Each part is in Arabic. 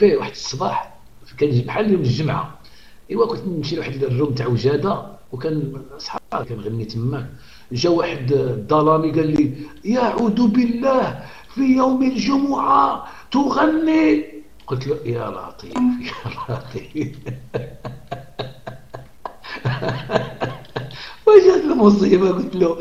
بي واحد الصباح كان بحال يوم الجمعة. إيوا كنت نمشي لواحد الروم تاع وجادة وكان صحاب كنغني تماك. جا واحد الظلامي قال لي يعوذ بالله في يوم الجمعة تغني. قلت له يا لطيف يا لطيف وجات المصيبة قلت له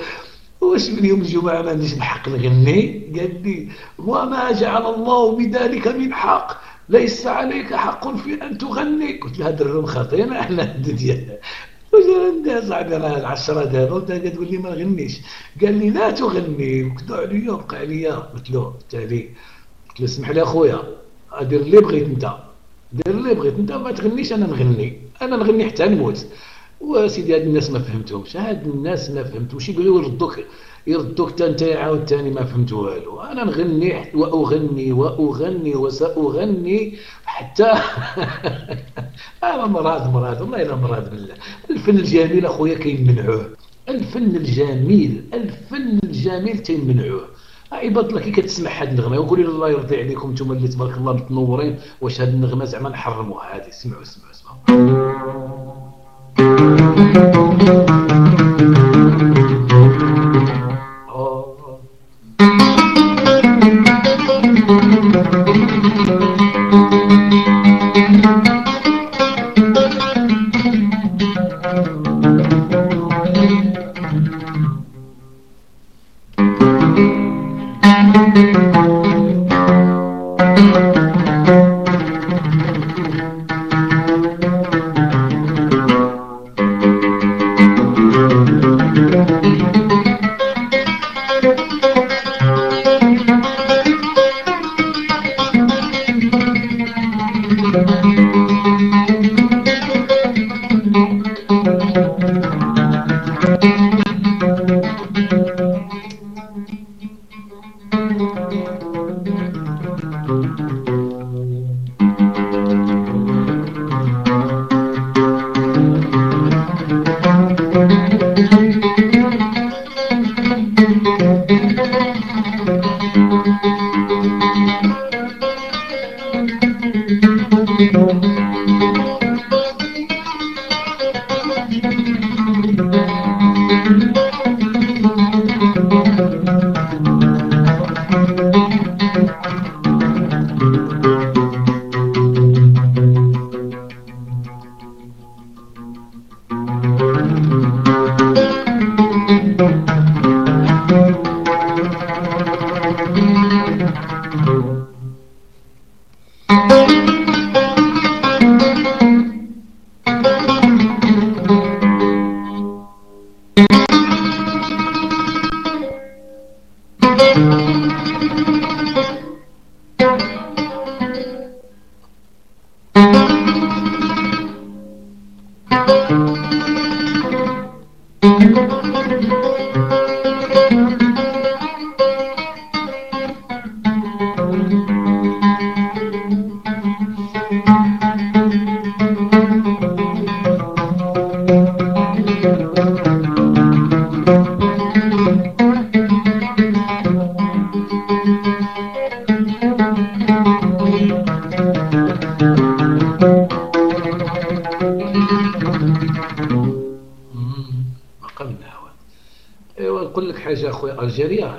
واش من يوم الجمعة ما عنديش الحق نغني؟ قال لي وما جعل الله بذلك من حق. ليس عليك حق في أن تغني. قلت له هذا الروم خطينا أحنا ديالنا. واش صاحبي راه العشرة دابا. وانت تقول لي ما نغنيش قال لي لا تغني وكذا عليا وبقى عليا قلت له تالي قلت له اسمح لي أخويا دير اللي بغيت أنت. دير اللي بغيت أنت ما تغنيش أنا نغني. أنا نغني حتى نموت. وسيدي هاد الناس ما فهمتهمش هاد الناس ما فهمتوش يقولوا يردوك يردوك حتى انت عاود ثاني ما فهمت والو. أنا نغني وأغني وأغني وسأغني حتى أنا مراد مراد والله إلا مراد بالله. الفن الجميل أخويا كيمنعوه. الفن الجميل الفن الجميل تيمنعوه. عباد الله كي كتسمع هاد النغمة وقولي الله يرضي عليكم نتوما اللي تبارك الله متنورين واش هاد النغمة زعما نحرموها. هذه سمعوا سمعوا سمعوا Thank you.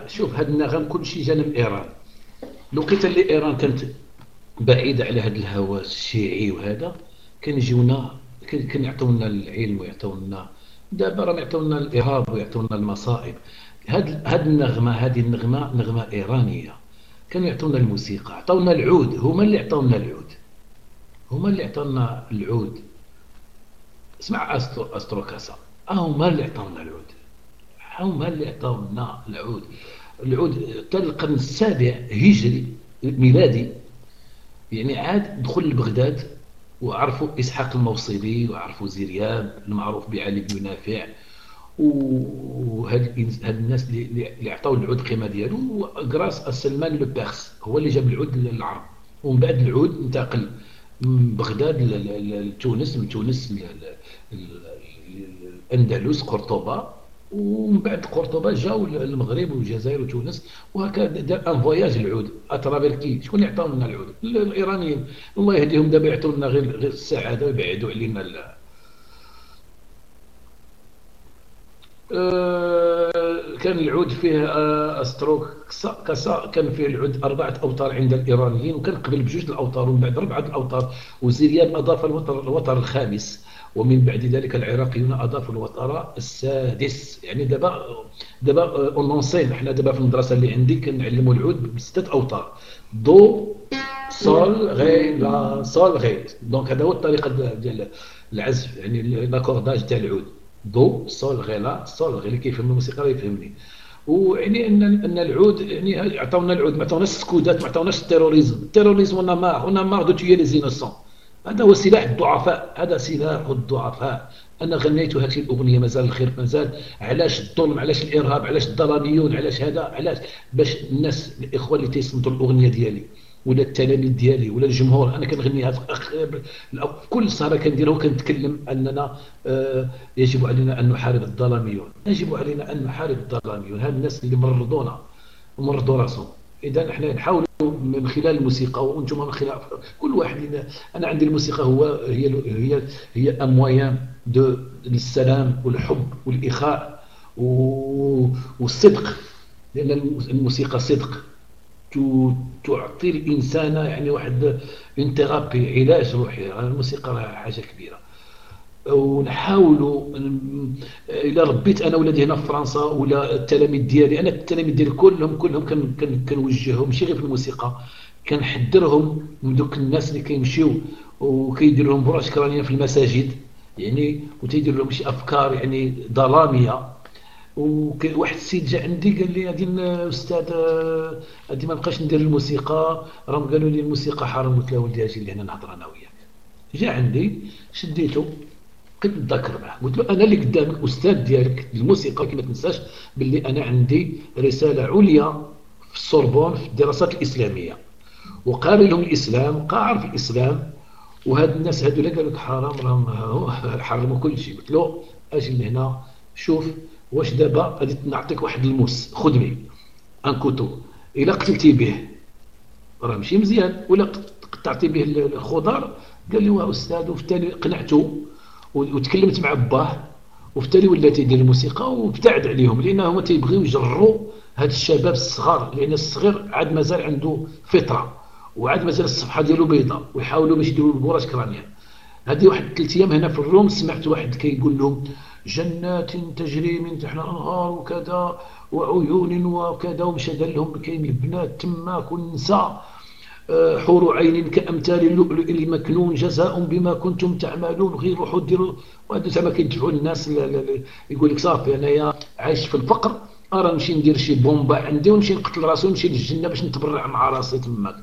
شوف هاد النغم كلشي جا من إيران. لقيت اللي إيران كانت بعيدة على هذا الهوس الشيعي وهذا كان يجيونا كان يعطونا العلم ويعطونا دابا راهم يعطونا الإرهاب ويعطونا المصائب. هاد هاد النغمة هذه النغمة نغمة إيرانية. كانوا يعطونا الموسيقى عطونا العود هما اللي عطونا العود. هما اللي عطونا العود. اسمع استرو أستروكاسا هما اللي عطونا العود. هما اللي عطونا العود؟ العود حتى القرن السابع هجري ميلادي. يعني عاد دخل لبغداد وعرفوا إسحاق الموصلي وعرفوا زرياب المعروف بعلي بن نافع. وهاد هاد الناس اللي عطاو العود القيمه ديالو. غراس سلمان لو بيرس هو اللي جاب العود للعرب. ومن بعد العود انتقل من بغداد لتونس من تونس الاندلس قرطبة. ومن بعد قرطبة جاو المغرب والجزائر وتونس وهكذا دار un voyage العود à travers كي شكون اللي لنا العود؟ الايرانيين. الله يهديهم دابا يعطوا لنا غير غير السعاده ويبعدوا علينا آه، كان العود فيه آه، à cette époque كسا كان فيه العود أربعة أوتار عند الإيرانيين وكان قبل بجوج الأوتار ومن بعد أربعة الأوتار وزرياب أضاف الوتر, الوتر الخامس. ومن بعد ذلك العراقيون أضافوا الوتر السادس. يعني دابا دابا on enseigne حنا دابا في المدرسة اللي عندي كنعلموا العود بستة أوتار do sol ré la sol ré donc هذا هو الطريقة ديال العزف يعني l'accordage تاع العود. do sol ré la sol ré اللي كيفهم الموسيقى يفهمني. ويعني أن أن العود يعني عطاونا العود ما عطاوناش السكودات ما عطاوناش ال terrorisme ال terrorisme on a marre on a marre de tuer les innocents هذا هو سلاح الضعفاء هذا سلاح الضعفاء. أنا غنيت هذه الأغنية مازال الخير مازال. علاش الظلم؟ علاش الإرهاب؟ علاش الظلاميون علاش هذا؟ علاش؟ باش الناس الاخوان اللي تيصنتوا الأغنية ديالي ولا التلاميذ ديالي ولا الجمهور. أنا كنغنيها في كل سهره كنديرها وكنتكلم أننا آه، يجب علينا أن نحارب الظلاميون. يجب علينا أن نحارب الظلاميون. هاد الناس اللي مرضونا ومرضوا راسهم. اذا إحنا نحاول من خلال الموسيقى وأنتم من خلال كل واحد أنا عندي الموسيقى هو هي هي هي امويان دو للسلام والحب والإخاء والصدق. لأن الموسيقى صدق. تعطي الإنسان يعني واحد un علاج روحي. الموسيقى حاجة كبيرة. ونحاولوا إلى ربيت أنا ولادي هنا في فرنسا ولا التلاميذ ديالي أنا التلاميذ ديالي كلهم كلهم كنوجههم ماشي غير في الموسيقى كنحذرهم من دوك الناس اللي كيمشيو وكيدير لهم bourrage crânien في المساجد يعني وتيدير لهم شي أفكار يعني ظلاميه وواحد السيد جا عندي قال لي غادي أستاذ غادي ما نبقاش ندير الموسيقى راهم قالوا لي الموسيقى حرام قلت له ولدي أجي لهنا نهضر أنا وياك. جا عندي شديته. بقيت نتذكر معاه قلت له أنا اللي قدامك أستاذ ديالك الموسيقى كما تنساش باللي أنا عندي رسالة عليا في السوربون في الدراسات الإسلامية. وقاري لهم الإسلام قاعر في الإسلام وهاد الناس هادو قالوا لك حرام راهم حرموا كل شيء. قلت له أجي لهنا شوف واش دابا غادي نعطيك واحد الموس. خدمي un couteau إلا قتلتي به. راه ماشي مزيان. ولا قطعتي به الخضر. قال لي واه أستاذ وفي التالي قنعته. وتكلمت مع باه وفي التالي ولا تيدير الموسيقى وابتعد عليهم لأن هما تيبغيو يجروا هاد الشباب الصغار لأن الصغير عاد مازال عنده فطرة وعاد مازال الصفحة ديالو بيضاء ويحاولوا باش يديروا ال bourrage crânien هذه واحد ثلاث أيام هنا في الروم سمعت واحد كيقول لهم جنات تجري من تحت الأنهار وكذا وعيون وكذا. ومشى دار لهم كاين البنات تماك والنساء حور عين كأمثال اللؤلؤ المكنون جزاء بما كنتم تعملون غير ديروا وهذا زعما كيدفعوا الناس يقول لك صافي أنايا عايش في الفقر ارى نمشي ندير شي بومبا عندي ونمشي نقتل راسي ونمشي للجنة باش نتبرع مع راسي تماك.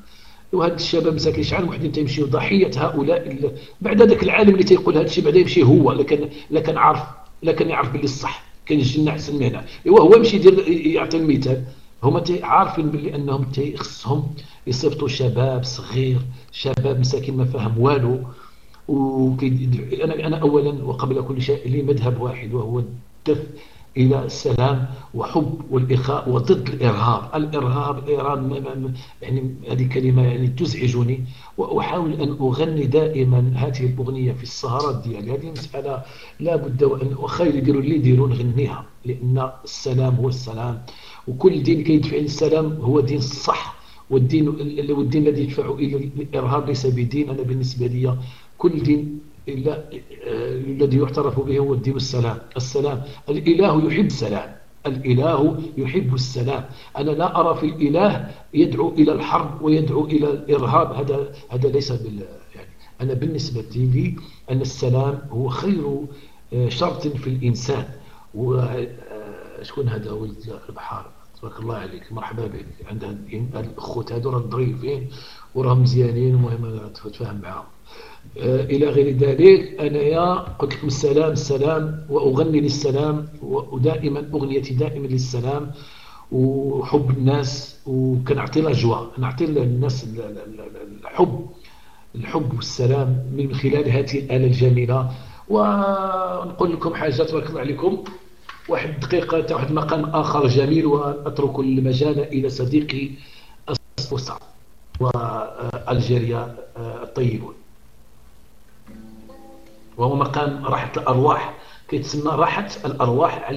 وهاد الشباب مساكين شحال وحدين تيمشيو ضحيه هؤلاء بعد هذاك العالم اللي تيقول هذا الشيء بعدا يمشي هو لكن لكن عارف لكن يعرف باللي الصح كاين الجنة أحسن من هنا. هو يمشي يدير يعطي المثال. هما عارفين باللي أنهم خصهم يصيفطوا شباب صغير شباب مساكين ما فاهم والو. أنا أنا اولا وقبل كل شيء لي مذهب واحد وهو الدفء إلى السلام وحب والإخاء وضد الإرهاب. الإرهاب الإيران يعني هذه كلمة يعني تزعجني. وأحاول أن أغني دائما هذه الأغنية في السهرات ديالي. هذه مسألة لا بد وأن وخير يديروا اللي يديروا نغنيها لأن السلام هو السلام. وكل دين كيدفع للسلام هو دين الصح. والدين والدين الذي يدفع إلى الإرهاب ليس بدين أنا بالنسبة لي كل دين إلا الذي يعترف به هو الدين السلام. السلام الإله يحب السلام الإله يحب السلام. أنا لا أرى في الإله يدعو إلى الحرب ويدعو إلى الإرهاب. هذا هذا ليس بال يعني أنا بالنسبة لي أن السلام هو خير آه، شرط في الإنسان. وشكون آه، هذا ولد البحار؟ تبارك الله عليك. مرحبا بك. عندها الأخوت هذو راه ظريفين وراهم مزيانين المهم تفهم معاهم. آه، إلى غير ذلك أنايا قلت لكم السلام السلام وأغني للسلام ودائما أغنيتي دائما للسلام وحب الناس وكنعطي الأجواء نعطي للناس الحب الحب والسلام من خلال هذه الآلة الجميلة. ونقول لكم حاجة تبارك الله عليكم. واحد دقيقة واحد المقام آخر جميل وأترك المجال إلى صديقي السوسة وألجيريا الطيبون. وهو مقام راحة الأرواح. كيتسمى راحة الأرواح على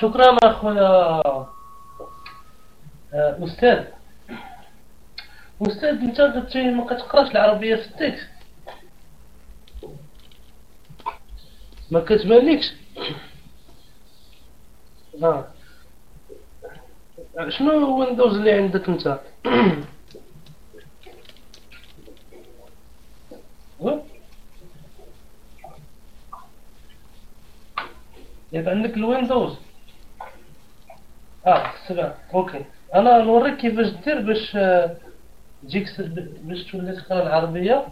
شكرا أخويا. آه، أستاذ. أستاذ أنت قلتي ما كتقراش العربية في التكست. ما كتبانلكش آه. شنو هو ويندوز اللي عندك أنت؟ يبقى عندك ال Windows. آه OK أنا نوريك كيفاش دير باش تجيك باش تولي تقرا العربيه